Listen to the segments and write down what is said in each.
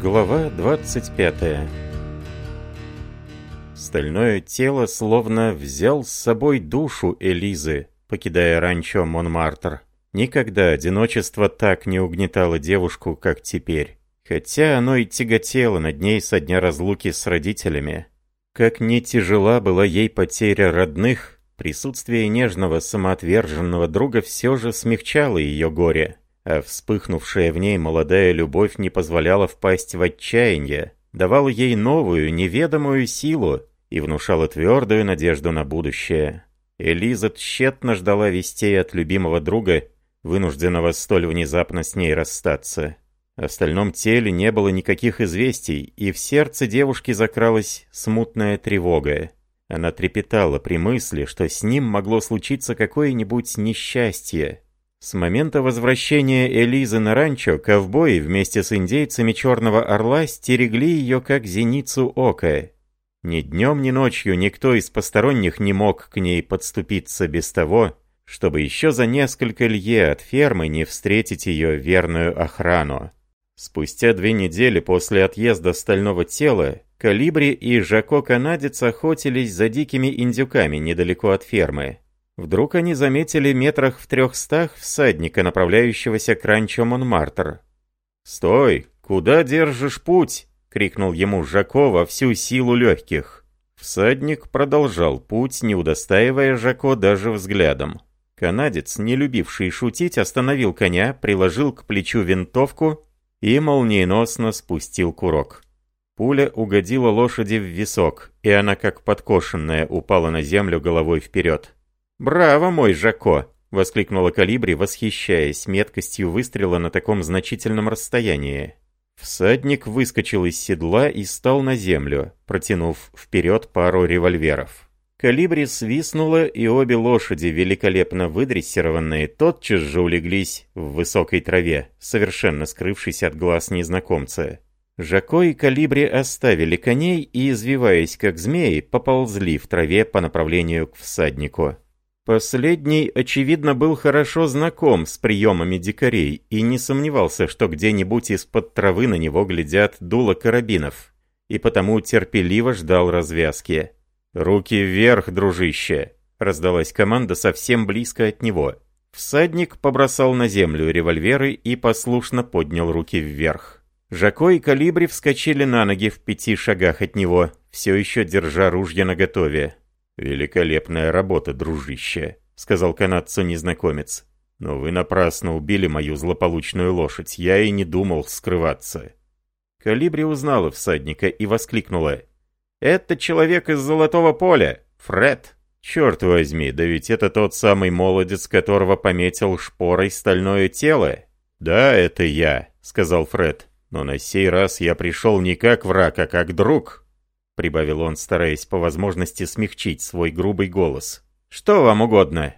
Глава 25 Стальное тело словно взял с собой душу Элизы, покидая ранчо Монмартр. Никогда одиночество так не угнетало девушку, как теперь. Хотя оно и тяготело над ней со дня разлуки с родителями. Как не тяжела была ей потеря родных, присутствие нежного самоотверженного друга все же смягчало ее горе а вспыхнувшая в ней молодая любовь не позволяла впасть в отчаяние, давала ей новую, неведомую силу и внушала твердую надежду на будущее. Элиза тщетно ждала вестей от любимого друга, вынужденного столь внезапно с ней расстаться. В остальном теле не было никаких известий, и в сердце девушки закралась смутная тревога. Она трепетала при мысли, что с ним могло случиться какое-нибудь несчастье, с момента возвращения Элизы на ранчо ковбои вместе с индейцами Черного Орла стерегли ее как зеницу ока. Ни днем, ни ночью никто из посторонних не мог к ней подступиться без того, чтобы еще за несколько лье от фермы не встретить ее верную охрану. Спустя две недели после отъезда стального тела, Калибри и Жако-канадец охотились за дикими индюками недалеко от фермы. Вдруг они заметили метрах в трехстах всадника, направляющегося к ранчо Монмартр. «Стой! Куда держишь путь?» — крикнул ему Жако во всю силу легких. Всадник продолжал путь, не удостаивая Жако даже взглядом. Канадец, не любивший шутить, остановил коня, приложил к плечу винтовку и молниеносно спустил курок. Пуля угодила лошади в висок, и она, как подкошенная, упала на землю головой вперед. «Браво, мой Жако!» — воскликнула Калибри, восхищаясь меткостью выстрела на таком значительном расстоянии. Всадник выскочил из седла и стал на землю, протянув вперед пару револьверов. Калибри свистнула, и обе лошади, великолепно выдрессированные, тотчас же улеглись в высокой траве, совершенно скрывшись от глаз незнакомца. Жако и Калибри оставили коней и, извиваясь как змеи, поползли в траве по направлению к всаднику. Последний, очевидно, был хорошо знаком с приемами дикарей и не сомневался, что где-нибудь из-под травы на него глядят дуло карабинов, и потому терпеливо ждал развязки. «Руки вверх, дружище!» — раздалась команда совсем близко от него. Всадник побросал на землю револьверы и послушно поднял руки вверх. Жако и Калибри вскочили на ноги в пяти шагах от него, все еще держа ружья наготове. «Великолепная работа, дружище», — сказал канадцу незнакомец. «Но вы напрасно убили мою злополучную лошадь, я и не думал скрываться». Калибри узнала всадника и воскликнула. «Это человек из Золотого поля, Фред!» «Черт возьми, да ведь это тот самый молодец, которого пометил шпорой стальное тело!» «Да, это я», — сказал Фред. «Но на сей раз я пришел не как враг, а как друг!» прибавил он, стараясь по возможности смягчить свой грубый голос. «Что вам угодно?»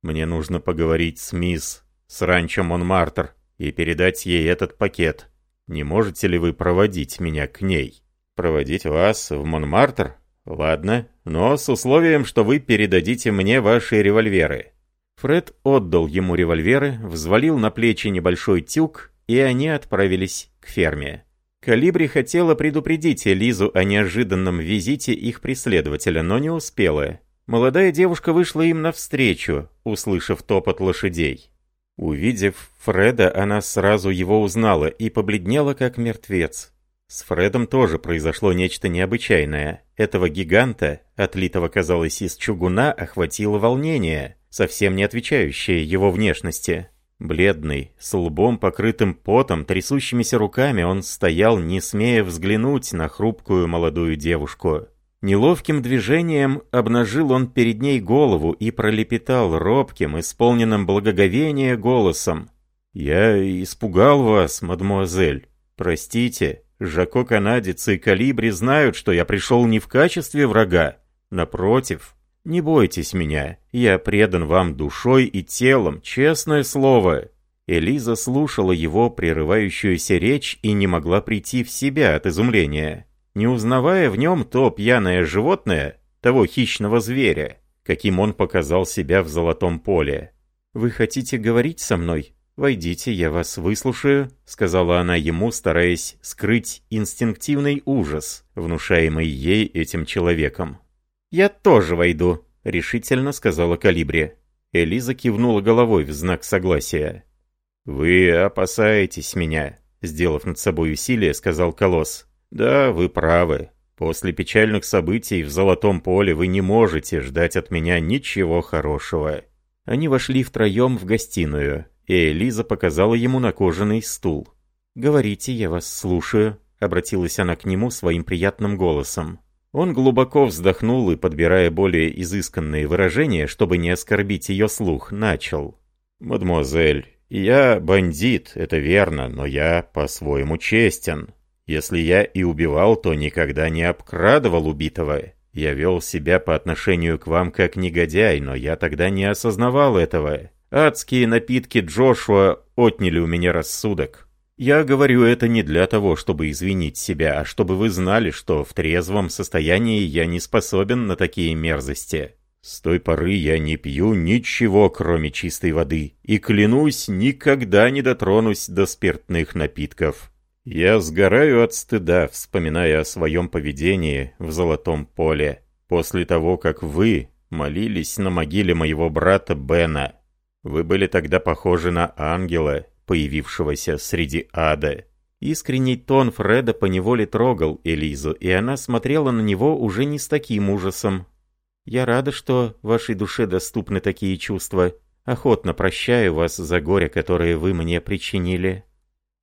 «Мне нужно поговорить с мисс, с ранчо Монмартр, и передать ей этот пакет. Не можете ли вы проводить меня к ней?» «Проводить вас в Монмартр? Ладно, но с условием, что вы передадите мне ваши револьверы». Фред отдал ему револьверы, взвалил на плечи небольшой тюк, и они отправились к ферме. Калибри хотела предупредить Лизу о неожиданном визите их преследователя, но не успела. Молодая девушка вышла им навстречу, услышав топот лошадей. Увидев Фреда, она сразу его узнала и побледнела, как мертвец. С Фредом тоже произошло нечто необычайное. Этого гиганта, отлитого, казалось, из чугуна, охватило волнение, совсем не отвечающее его внешности. Бледный, с лбом покрытым потом, трясущимися руками, он стоял, не смея взглянуть на хрупкую молодую девушку. Неловким движением обнажил он перед ней голову и пролепетал робким, исполненным благоговения голосом. «Я испугал вас, мадмуазель. Простите, Жако канадец и Калибри знают, что я пришел не в качестве врага. Напротив, не бойтесь меня, я предан вам душой и телом, честное слово». Элиза слушала его прерывающуюся речь и не могла прийти в себя от изумления, не узнавая в нем то пьяное животное, того хищного зверя, каким он показал себя в золотом поле. «Вы хотите говорить со мной? Войдите, я вас выслушаю», — сказала она ему, стараясь скрыть инстинктивный ужас, внушаемый ей этим человеком. «Я тоже войду», — решительно сказала Калибри. Элиза кивнула головой в знак согласия. «Вы опасаетесь меня», — сделав над собой усилие, сказал Колосс. «Да, вы правы. После печальных событий в Золотом поле вы не можете ждать от меня ничего хорошего». Они вошли втроем в гостиную, и Элиза показала ему на кожаный стул. «Говорите, я вас слушаю», — обратилась она к нему своим приятным голосом. Он глубоко вздохнул и, подбирая более изысканные выражения, чтобы не оскорбить ее слух, начал. «Мадемуазель, я бандит, это верно, но я по-своему честен. Если я и убивал, то никогда не обкрадывал убитого. Я вел себя по отношению к вам как негодяй, но я тогда не осознавал этого. Адские напитки Джошуа отняли у меня рассудок. Я говорю это не для того, чтобы извинить себя, а чтобы вы знали, что в трезвом состоянии я не способен на такие мерзости. С той поры я не пью ничего, кроме чистой воды, и, клянусь, никогда не дотронусь до спиртных напитков. Я сгораю от стыда, вспоминая о своем поведении в золотом поле, после того, как вы молились на могиле моего брата Бена. Вы были тогда похожи на ангела, появившегося среди ада. Искренний тон Фреда поневоле трогал Элизу, и она смотрела на него уже не с таким ужасом. «Я рада, что вашей душе доступны такие чувства. Охотно прощаю вас за горе, которое вы мне причинили».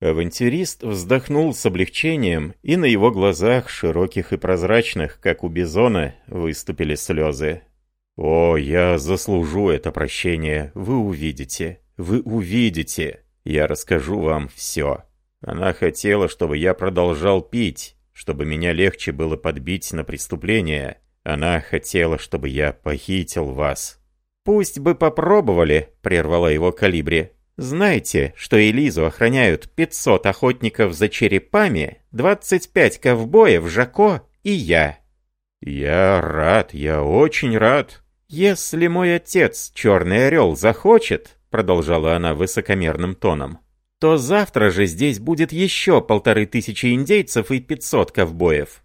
Авантюрист вздохнул с облегчением, и на его глазах, широких и прозрачных, как у бизона, выступили слезы. «О, я заслужу это прощение, вы увидите, вы увидите!» Я расскажу вам все. Она хотела, чтобы я продолжал пить, чтобы меня легче было подбить на преступление. Она хотела, чтобы я похитил вас». «Пусть бы попробовали», — прервала его Калибри. «Знаете, что Элизу охраняют 500 охотников за черепами, 25 ковбоев, Жако и я?» «Я рад, я очень рад». «Если мой отец, Черный Орел, захочет, продолжала она высокомерным тоном, то завтра же здесь будет еще полторы тысячи индейцев и пятьсот ковбоев.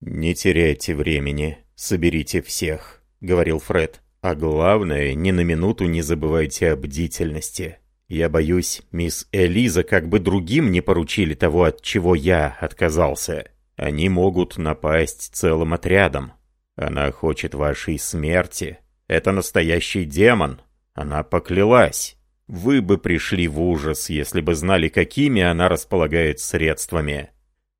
«Не теряйте времени, соберите всех», — говорил Фред. «А главное, ни на минуту не забывайте о бдительности. Я боюсь, мисс Элиза как бы другим не поручили того, от чего я отказался. Они могут напасть целым отрядом. Она хочет вашей смерти. Это настоящий демон, она поклялась. Вы бы пришли в ужас, если бы знали, какими она располагает средствами».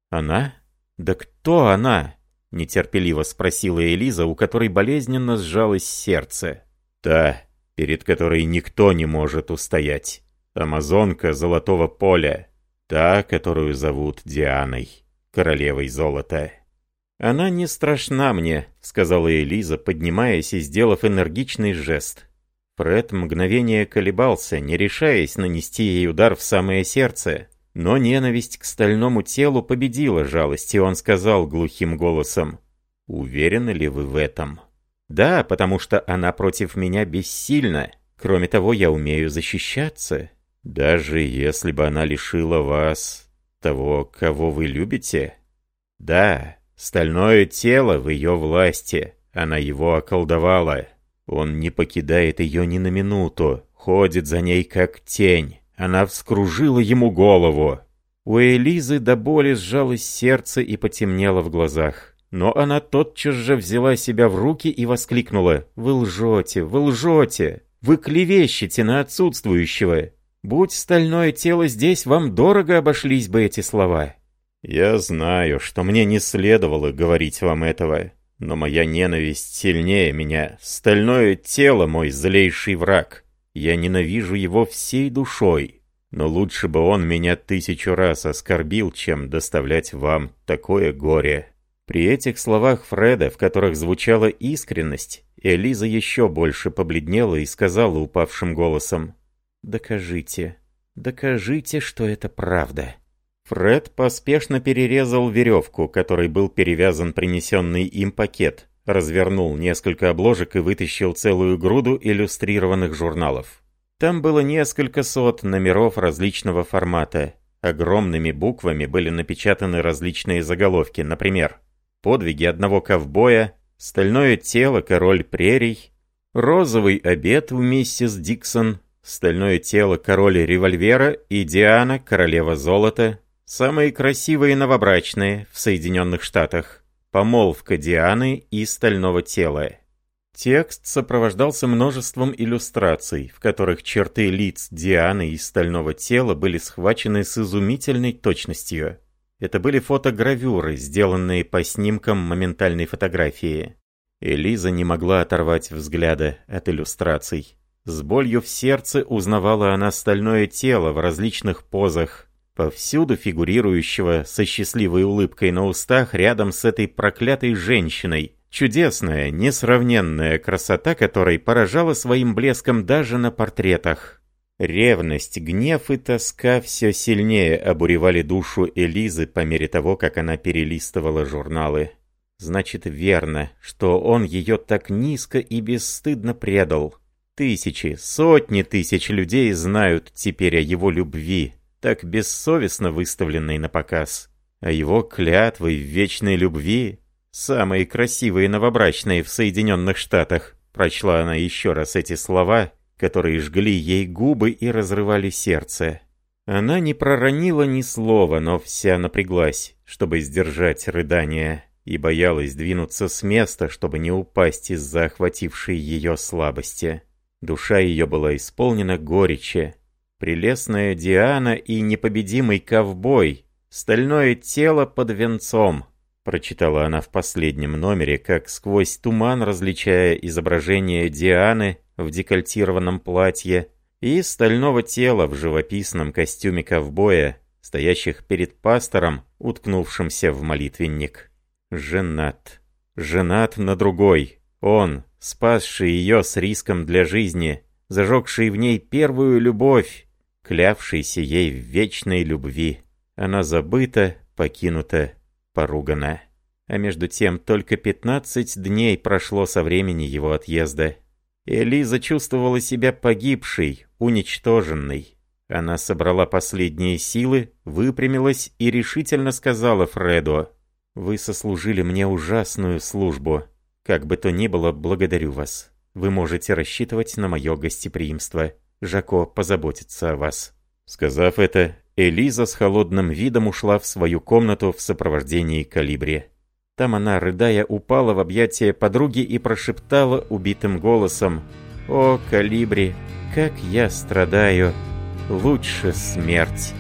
«Она? Да кто она?» — нетерпеливо спросила Элиза, у которой болезненно сжалось сердце. «Та, перед которой никто не может устоять. Амазонка золотого поля. Та, которую зовут Дианой, королевой золота». «Она не страшна мне», — сказала Элиза, поднимаясь и сделав энергичный жест. Пред мгновение колебался, не решаясь нанести ей удар в самое сердце. Но ненависть к стальному телу победила жалость, и он сказал глухим голосом, «Уверены ли вы в этом?» «Да, потому что она против меня бессильна. Кроме того, я умею защищаться. Даже если бы она лишила вас того, кого вы любите?» «Да, стальное тело в ее власти. Она его околдовала». Он не покидает ее ни на минуту, ходит за ней как тень. Она вскружила ему голову. У Элизы до боли сжалось сердце и потемнело в глазах. Но она тотчас же взяла себя в руки и воскликнула. «Вы лжете, вы лжете! Вы клевещете на отсутствующего! Будь стальное тело здесь, вам дорого обошлись бы эти слова!» «Я знаю, что мне не следовало говорить вам этого. Но моя ненависть сильнее меня. Стальное тело мой злейший враг. Я ненавижу его всей душой. Но лучше бы он меня тысячу раз оскорбил, чем доставлять вам такое горе». При этих словах Фреда, в которых звучала искренность, Элиза еще больше побледнела и сказала упавшим голосом, «Докажите, докажите, что это правда». Фред поспешно перерезал веревку, которой был перевязан принесенный им пакет, развернул несколько обложек и вытащил целую груду иллюстрированных журналов. Там было несколько сот номеров различного формата. Огромными буквами были напечатаны различные заголовки, например, «Подвиги одного ковбоя», «Стальное тело, король прерий», «Розовый обед у миссис Диксон», «Стальное тело, король револьвера» и «Диана, королева золота», Самые красивые новобрачные в Соединенных Штатах. Помолвка Дианы и стального тела. Текст сопровождался множеством иллюстраций, в которых черты лиц Дианы и стального тела были схвачены с изумительной точностью. Это были фотогравюры, сделанные по снимкам моментальной фотографии. Элиза не могла оторвать взгляда от иллюстраций. С болью в сердце узнавала она стальное тело в различных позах, повсюду фигурирующего со счастливой улыбкой на устах рядом с этой проклятой женщиной, чудесная, несравненная красота которой поражала своим блеском даже на портретах. Ревность, гнев и тоска все сильнее обуревали душу Элизы по мере того, как она перелистывала журналы. Значит, верно, что он ее так низко и бесстыдно предал. Тысячи, сотни тысяч людей знают теперь о его любви, так бессовестно выставленный на показ. А его клятвы вечной любви, самые красивые новобрачные в Соединенных Штатах, прочла она еще раз эти слова, которые жгли ей губы и разрывали сердце. Она не проронила ни слова, но вся напряглась, чтобы сдержать рыдание, и боялась двинуться с места, чтобы не упасть из-за охватившей ее слабости. Душа ее была исполнена горечи, Прелестная Диана и непобедимый ковбой. Стальное тело под венцом. Прочитала она в последнем номере, как сквозь туман, различая изображение Дианы в декольтированном платье и стального тела в живописном костюме ковбоя, стоящих перед пастором, уткнувшимся в молитвенник. Женат. Женат на другой. Он, спасший ее с риском для жизни, зажегший в ней первую любовь, клявшийся ей в вечной любви. Она забыта, покинута, поругана. А между тем только 15 дней прошло со времени его отъезда. Элиза чувствовала себя погибшей, уничтоженной. Она собрала последние силы, выпрямилась и решительно сказала Фреду, «Вы сослужили мне ужасную службу. Как бы то ни было, благодарю вас. Вы можете рассчитывать на мое гостеприимство». Жако позаботится о вас». Сказав это, Элиза с холодным видом ушла в свою комнату в сопровождении Калибри. Там она, рыдая, упала в объятия подруги и прошептала убитым голосом «О, Калибри, как я страдаю! Лучше смерть!»